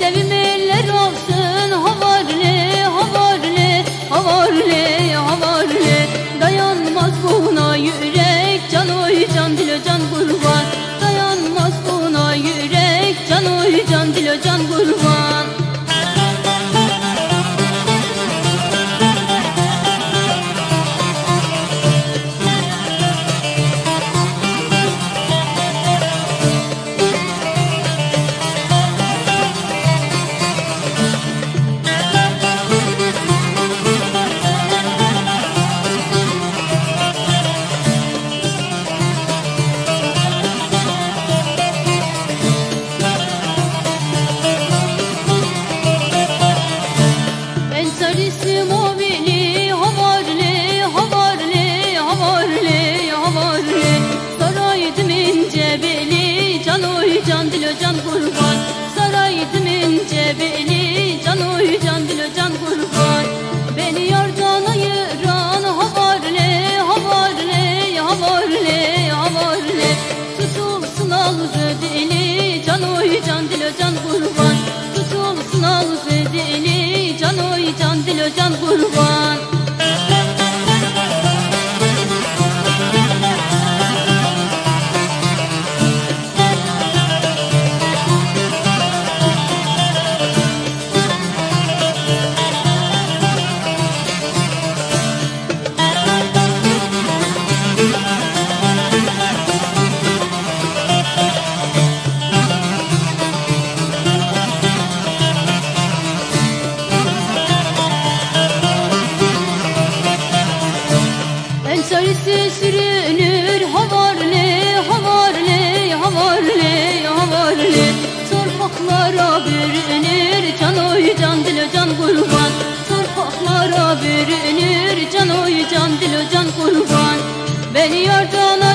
sevim can dil can kurban Saray dimin cebeli can oy can dil can kurban. Beni yardan ayıran havarle havarle havarle havarle Tutulsun ağzı dili can oy can dil can kurban. Tutulsun ağzı dili can oy can dil can kurban. Sarısı sürünür havarle havarle havarle havarle Torpaklara bürünür can oy can dilo can kurban. Torpaklara bürünür can oy can dilo can kurban. Beni yarda